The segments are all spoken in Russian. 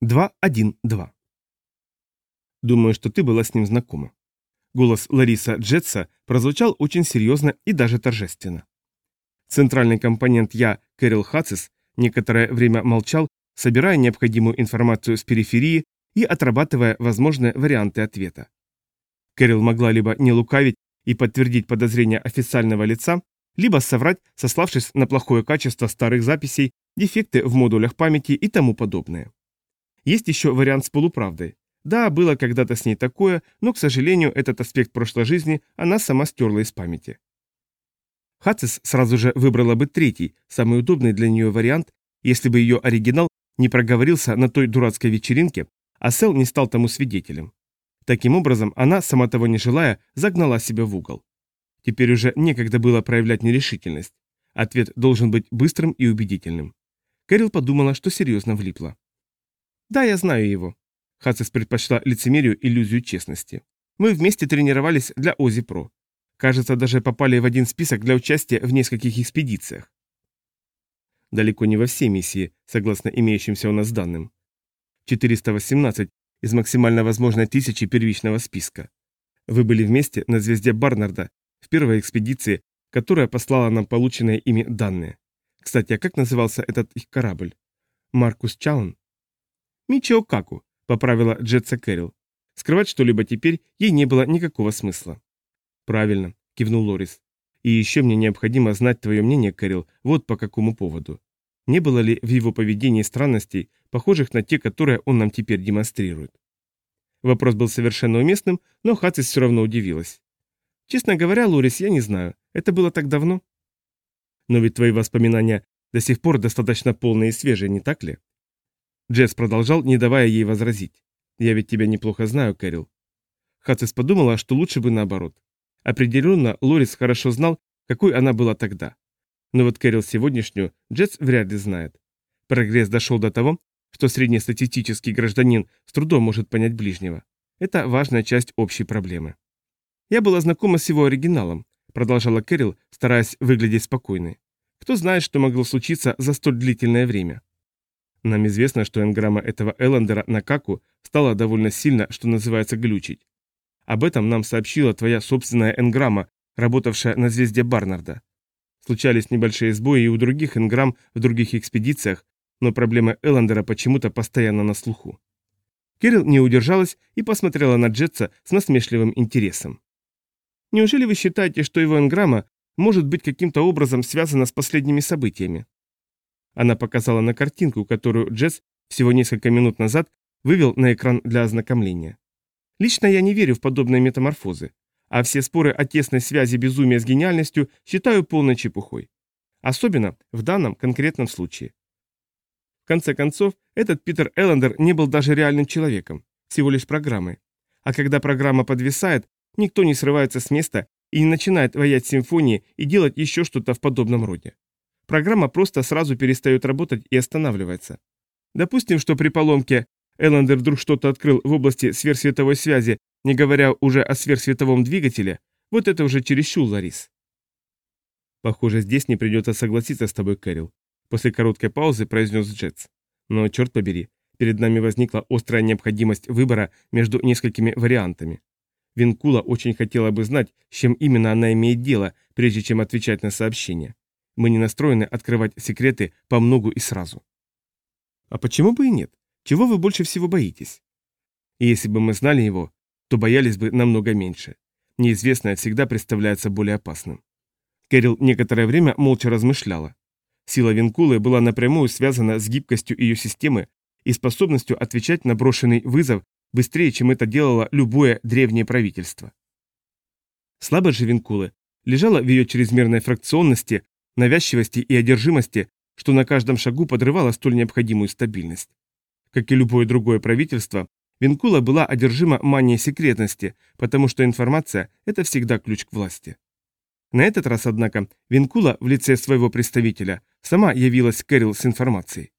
212. Думаю, что ты была с ним знакома. Голос Лариса Джетса прозвучал очень серьезно и даже торжественно. Центральный компонент «Я», Кэрил Хацис, некоторое время молчал, собирая необходимую информацию с периферии и отрабатывая возможные варианты ответа. Кэрил могла либо не лукавить и подтвердить подозрения официального лица, либо соврать, сославшись на плохое качество старых записей, дефекты в модулях памяти и тому подобное. Есть еще вариант с полуправдой. Да, было когда-то с ней такое, но, к сожалению, этот аспект прошлой жизни она сама стерла из памяти. Хацис сразу же выбрала бы третий, самый удобный для нее вариант, если бы ее оригинал не проговорился на той дурацкой вечеринке, а Сел не стал тому свидетелем. Таким образом, она, сама того не желая, загнала себя в угол. Теперь уже некогда было проявлять нерешительность. Ответ должен быть быстрым и убедительным. Кэрил подумала, что серьезно влипла. «Да, я знаю его». Хацис предпочла лицемерию иллюзию честности. «Мы вместе тренировались для Ози Про. Кажется, даже попали в один список для участия в нескольких экспедициях. Далеко не во все миссии, согласно имеющимся у нас данным. 418 из максимально возможной тысячи первичного списка. Вы были вместе на звезде Барнарда в первой экспедиции, которая послала нам полученные ими данные. Кстати, а как назывался этот их корабль? Маркус Чаун? Мичио Каку, поправила Джетса Кэрил. Скрывать что-либо теперь ей не было никакого смысла. Правильно, кивнул Лорис. И еще мне необходимо знать твое мнение, Кэрил, вот по какому поводу. Не было ли в его поведении странностей, похожих на те, которые он нам теперь демонстрирует? Вопрос был совершенно уместным, но Хацис все равно удивилась. Честно говоря, Лорис, я не знаю. Это было так давно. Но ведь твои воспоминания до сих пор достаточно полные и свежие, не так ли? Джесс продолжал, не давая ей возразить. Я ведь тебя неплохо знаю, Кэрил. Хацис подумала, что лучше бы наоборот. Определенно, Лорис хорошо знал, какой она была тогда. Но вот Кэрил сегодняшнюю Джесс вряд ли знает. Прогресс дошел до того, что среднестатистический гражданин с трудом может понять ближнего. Это важная часть общей проблемы. Я была знакома с его оригиналом, продолжала Кэрил, стараясь выглядеть спокойной. Кто знает, что могло случиться за столь длительное время. Нам известно, что энграмма этого Эллендера на Каку стала довольно сильно, что называется, глючить. Об этом нам сообщила твоя собственная энграмма, работавшая на звезде Барнарда. Случались небольшие сбои и у других энграмм в других экспедициях, но проблема Эллендера почему-то постоянно на слуху. Кирилл не удержалась и посмотрела на Джетса с насмешливым интересом. «Неужели вы считаете, что его энграмма может быть каким-то образом связана с последними событиями?» Она показала на картинку, которую Джетс всего несколько минут назад вывел на экран для ознакомления. «Лично я не верю в подобные метаморфозы а все споры о тесной связи безумия с гениальностью считаю полной чепухой. Особенно в данном конкретном случае. В конце концов, этот Питер Эллендер не был даже реальным человеком, всего лишь программой. А когда программа подвисает, никто не срывается с места и не начинает воять симфонии и делать еще что-то в подобном роде. Программа просто сразу перестает работать и останавливается. Допустим, что при поломке Эллендер вдруг что-то открыл в области сверхсветовой связи не говоря уже о сверхсветовом двигателе, вот это уже чересчур, Ларис. Похоже, здесь не придется согласиться с тобой, Кэрил. После короткой паузы произнес Джетс. Но, черт побери, перед нами возникла острая необходимость выбора между несколькими вариантами. Винкула очень хотела бы знать, с чем именно она имеет дело, прежде чем отвечать на сообщение. Мы не настроены открывать секреты по многу и сразу. А почему бы и нет? Чего вы больше всего боитесь? И если бы мы знали его, то боялись бы намного меньше. Неизвестное всегда представляется более опасным. Кэрил некоторое время молча размышляла. Сила Винкулы была напрямую связана с гибкостью ее системы и способностью отвечать на брошенный вызов быстрее, чем это делало любое древнее правительство. Слабость же Винкулы лежала в ее чрезмерной фракционности, навязчивости и одержимости, что на каждом шагу подрывало столь необходимую стабильность. Как и любое другое правительство, Винкула была одержима манией секретности, потому что информация – это всегда ключ к власти. На этот раз, однако, Винкула в лице своего представителя сама явилась Кэрил с информацией.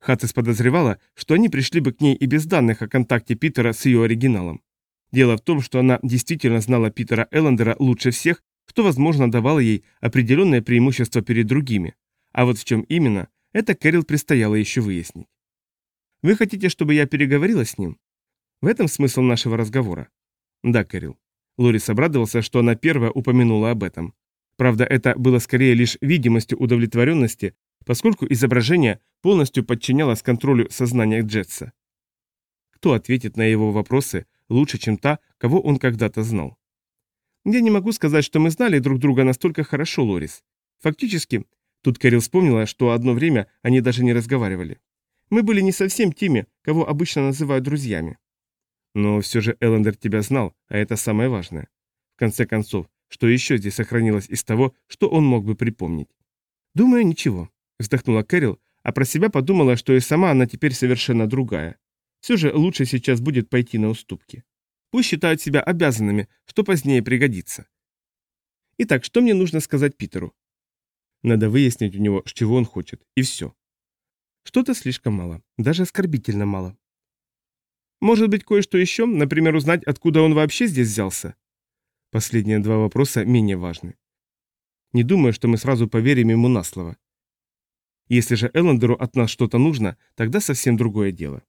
Хатес подозревала, что они пришли бы к ней и без данных о контакте Питера с ее оригиналом. Дело в том, что она действительно знала Питера Эллендера лучше всех, что, возможно, давало ей определенное преимущество перед другими. А вот в чем именно, это Кэрил предстояло еще выяснить. Вы хотите, чтобы я переговорила с ним? В этом смысл нашего разговора. Да, Кэрил. Лорис обрадовался, что она первая упомянула об этом. Правда, это было скорее лишь видимостью удовлетворенности, поскольку изображение полностью подчинялось контролю сознания Джетса. Кто ответит на его вопросы лучше, чем та, кого он когда-то знал? Я не могу сказать, что мы знали друг друга настолько хорошо, Лорис. Фактически, тут Кэрил вспомнила, что одно время они даже не разговаривали. Мы были не совсем теми, кого обычно называют друзьями. Но все же Эллендер тебя знал, а это самое важное. В конце концов, что еще здесь сохранилось из того, что он мог бы припомнить? Думаю, ничего, вздохнула Кэрил, а про себя подумала, что и сама она теперь совершенно другая. Все же лучше сейчас будет пойти на уступки. Пусть считают себя обязанными, что позднее пригодится. Итак, что мне нужно сказать Питеру? Надо выяснить у него, чего он хочет, и все. Что-то слишком мало, даже оскорбительно мало. Может быть, кое-что еще, например, узнать, откуда он вообще здесь взялся? Последние два вопроса менее важны. Не думаю, что мы сразу поверим ему на слово. Если же Эллендеру от нас что-то нужно, тогда совсем другое дело.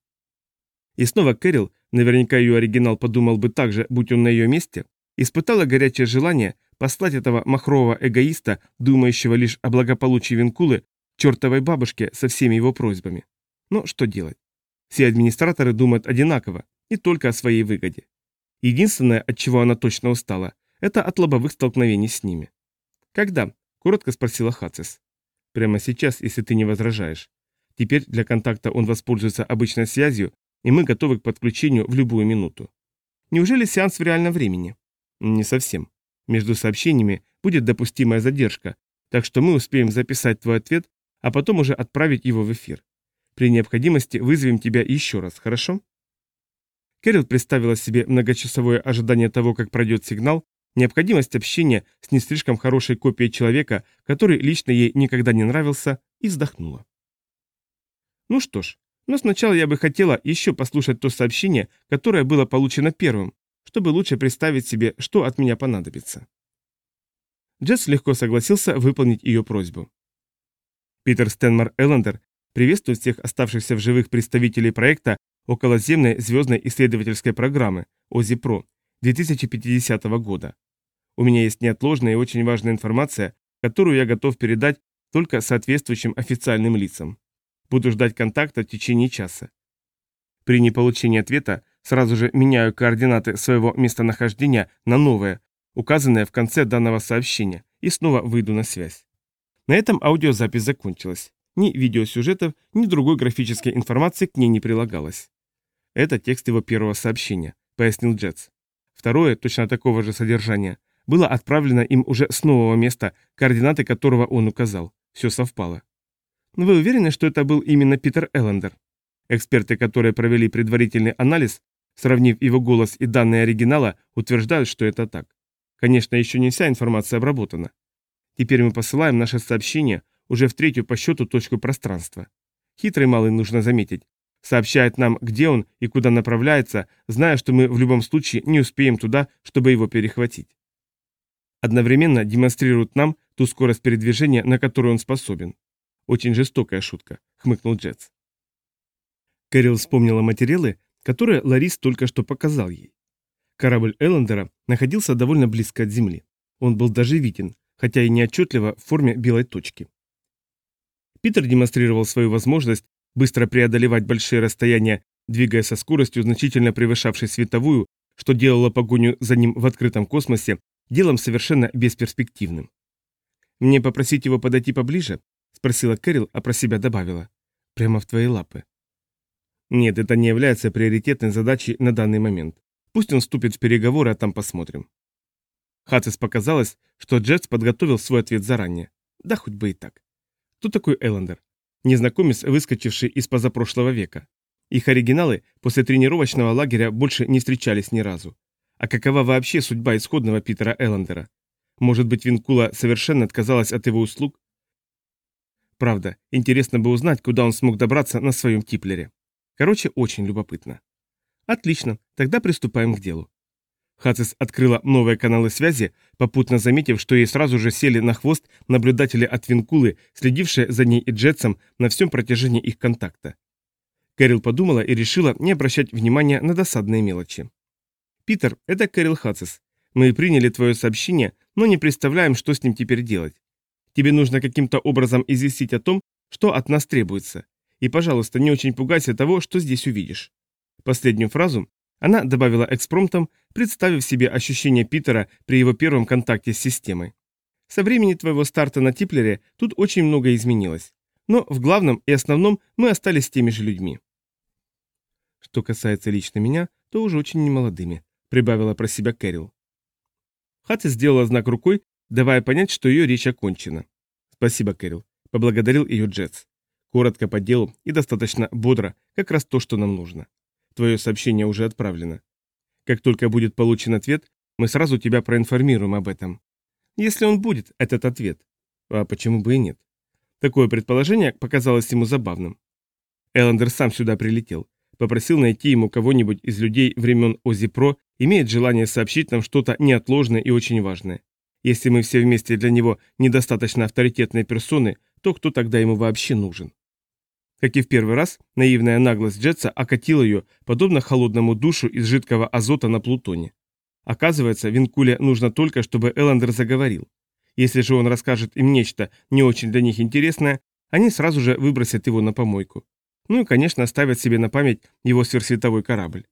И снова Кэрил, наверняка ее оригинал подумал бы так же, будь он на ее месте, испытала горячее желание послать этого махрового эгоиста, думающего лишь о благополучии Винкулы, чертовой бабушке со всеми его просьбами. Но что делать? Все администраторы думают одинаково, и только о своей выгоде. Единственное, от чего она точно устала, это от лобовых столкновений с ними. «Когда?» – коротко спросила Хацис. «Прямо сейчас, если ты не возражаешь. Теперь для контакта он воспользуется обычной связью, и мы готовы к подключению в любую минуту. Неужели сеанс в реальном времени? Не совсем. Между сообщениями будет допустимая задержка, так что мы успеем записать твой ответ, а потом уже отправить его в эфир. При необходимости вызовем тебя еще раз, хорошо? Кэрил представила себе многочасовое ожидание того, как пройдет сигнал, необходимость общения с не слишком хорошей копией человека, который лично ей никогда не нравился, и вздохнула. Ну что ж, но сначала я бы хотела еще послушать то сообщение, которое было получено первым, чтобы лучше представить себе, что от меня понадобится. Джесс легко согласился выполнить ее просьбу. Питер Стэнмар Эллендер приветствует всех оставшихся в живых представителей проекта околоземной звездной исследовательской программы ОЗИПРО 2050 года. У меня есть неотложная и очень важная информация, которую я готов передать только соответствующим официальным лицам. Буду ждать контакта в течение часа. При неполучении ответа сразу же меняю координаты своего местонахождения на новые, указанные в конце данного сообщения, и снова выйду на связь. На этом аудиозапись закончилась. Ни видеосюжетов, ни другой графической информации к ней не прилагалось. Это текст его первого сообщения, пояснил Джетс. Второе, точно такого же содержания, было отправлено им уже с нового места, координаты которого он указал. Все совпало. Вы уверены, что это был именно Питер Эллендер? Эксперты, которые провели предварительный анализ, сравнив его голос и данные оригинала, утверждают, что это так. Конечно, еще не вся информация обработана. Теперь мы посылаем наше сообщение уже в третью по счету точку пространства. Хитрый малый, нужно заметить, сообщает нам, где он и куда направляется, зная, что мы в любом случае не успеем туда, чтобы его перехватить. Одновременно демонстрирует нам ту скорость передвижения, на которую он способен. Очень жестокая шутка, хмыкнул Джетс. Кэрил вспомнила материалы, которые Ларис только что показал ей. Корабль Эллендера находился довольно близко от Земли. Он был даже виден, хотя и неотчетливо в форме белой точки. Питер демонстрировал свою возможность быстро преодолевать большие расстояния, двигаясь со скоростью, значительно превышавшей световую, что делало погоню за ним в открытом космосе делом совершенно бесперспективным. «Мне попросить его подойти поближе?» Спросила Кэрил, а про себя добавила. Прямо в твои лапы. Нет, это не является приоритетной задачей на данный момент. Пусть он вступит в переговоры, а там посмотрим. Хатис показалось, что Джетс подготовил свой ответ заранее. Да хоть бы и так. Кто такой Эллендер? Незнакомец, выскочивший из позапрошлого века. Их оригиналы после тренировочного лагеря больше не встречались ни разу. А какова вообще судьба исходного Питера Эллендера? Может быть, Винкула совершенно отказалась от его услуг, Правда, интересно бы узнать, куда он смог добраться на своем типлере. Короче, очень любопытно. Отлично, тогда приступаем к делу. Хацис открыла новые каналы связи, попутно заметив, что ей сразу же сели на хвост наблюдатели от Винкулы, следившие за ней и Джетсом на всем протяжении их контакта. Кэрил подумала и решила не обращать внимания на досадные мелочи. «Питер, это Кэрил Хацис. Мы приняли твое сообщение, но не представляем, что с ним теперь делать. Тебе нужно каким-то образом известить о том, что от нас требуется. И, пожалуйста, не очень пугайся того, что здесь увидишь». Последнюю фразу она добавила экспромтом, представив себе ощущение Питера при его первом контакте с системой. Со времени твоего старта на Типлере тут очень многое изменилось. Но в главном и основном мы остались теми же людьми. Что касается лично меня, то уже очень немолодыми, прибавила про себя Кэрил. Хатти сделала знак рукой, давая понять, что ее речь окончена. Спасибо, Кэрил, поблагодарил ее Джетс. Коротко по делу и достаточно бодро, как раз то, что нам нужно. Твое сообщение уже отправлено. Как только будет получен ответ, мы сразу тебя проинформируем об этом. Если он будет, этот ответ. А почему бы и нет? Такое предположение показалось ему забавным. Эллендер сам сюда прилетел. Попросил найти ему кого-нибудь из людей времен Ози-Про, имеет желание сообщить нам что-то неотложное и очень важное. Если мы все вместе для него недостаточно авторитетные персоны, то кто тогда ему вообще нужен? Как и в первый раз, наивная наглость Джетса окатила ее, подобно холодному душу из жидкого азота на Плутоне. Оказывается, Винкуле нужно только, чтобы Эллендер заговорил. Если же он расскажет им нечто не очень для них интересное, они сразу же выбросят его на помойку. Ну и, конечно, оставят себе на память его сверхсветовой корабль.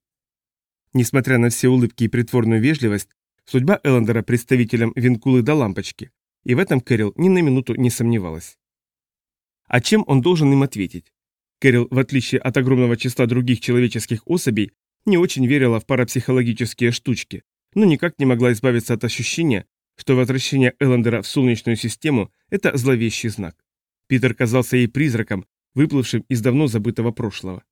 Несмотря на все улыбки и притворную вежливость, судьба Эллендера представителем Винкулы до лампочки, и в этом Кэрил ни на минуту не сомневалась. А чем он должен им ответить? Кэрил, в отличие от огромного числа других человеческих особей, не очень верила в парапсихологические штучки, но никак не могла избавиться от ощущения, что возвращение Эллендера в Солнечную систему – это зловещий знак. Питер казался ей призраком, выплывшим из давно забытого прошлого.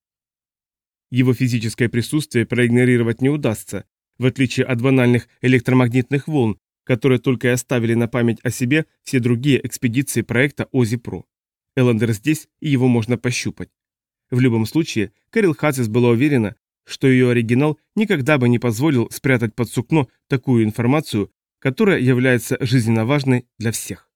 Его физическое присутствие проигнорировать не удастся, в отличие от банальных электромагнитных волн, которые только и оставили на память о себе все другие экспедиции проекта Ози-Про. Эллендер здесь, и его можно пощупать. В любом случае, Кэрил Хазис была уверена, что ее оригинал никогда бы не позволил спрятать под сукно такую информацию, которая является жизненно важной для всех.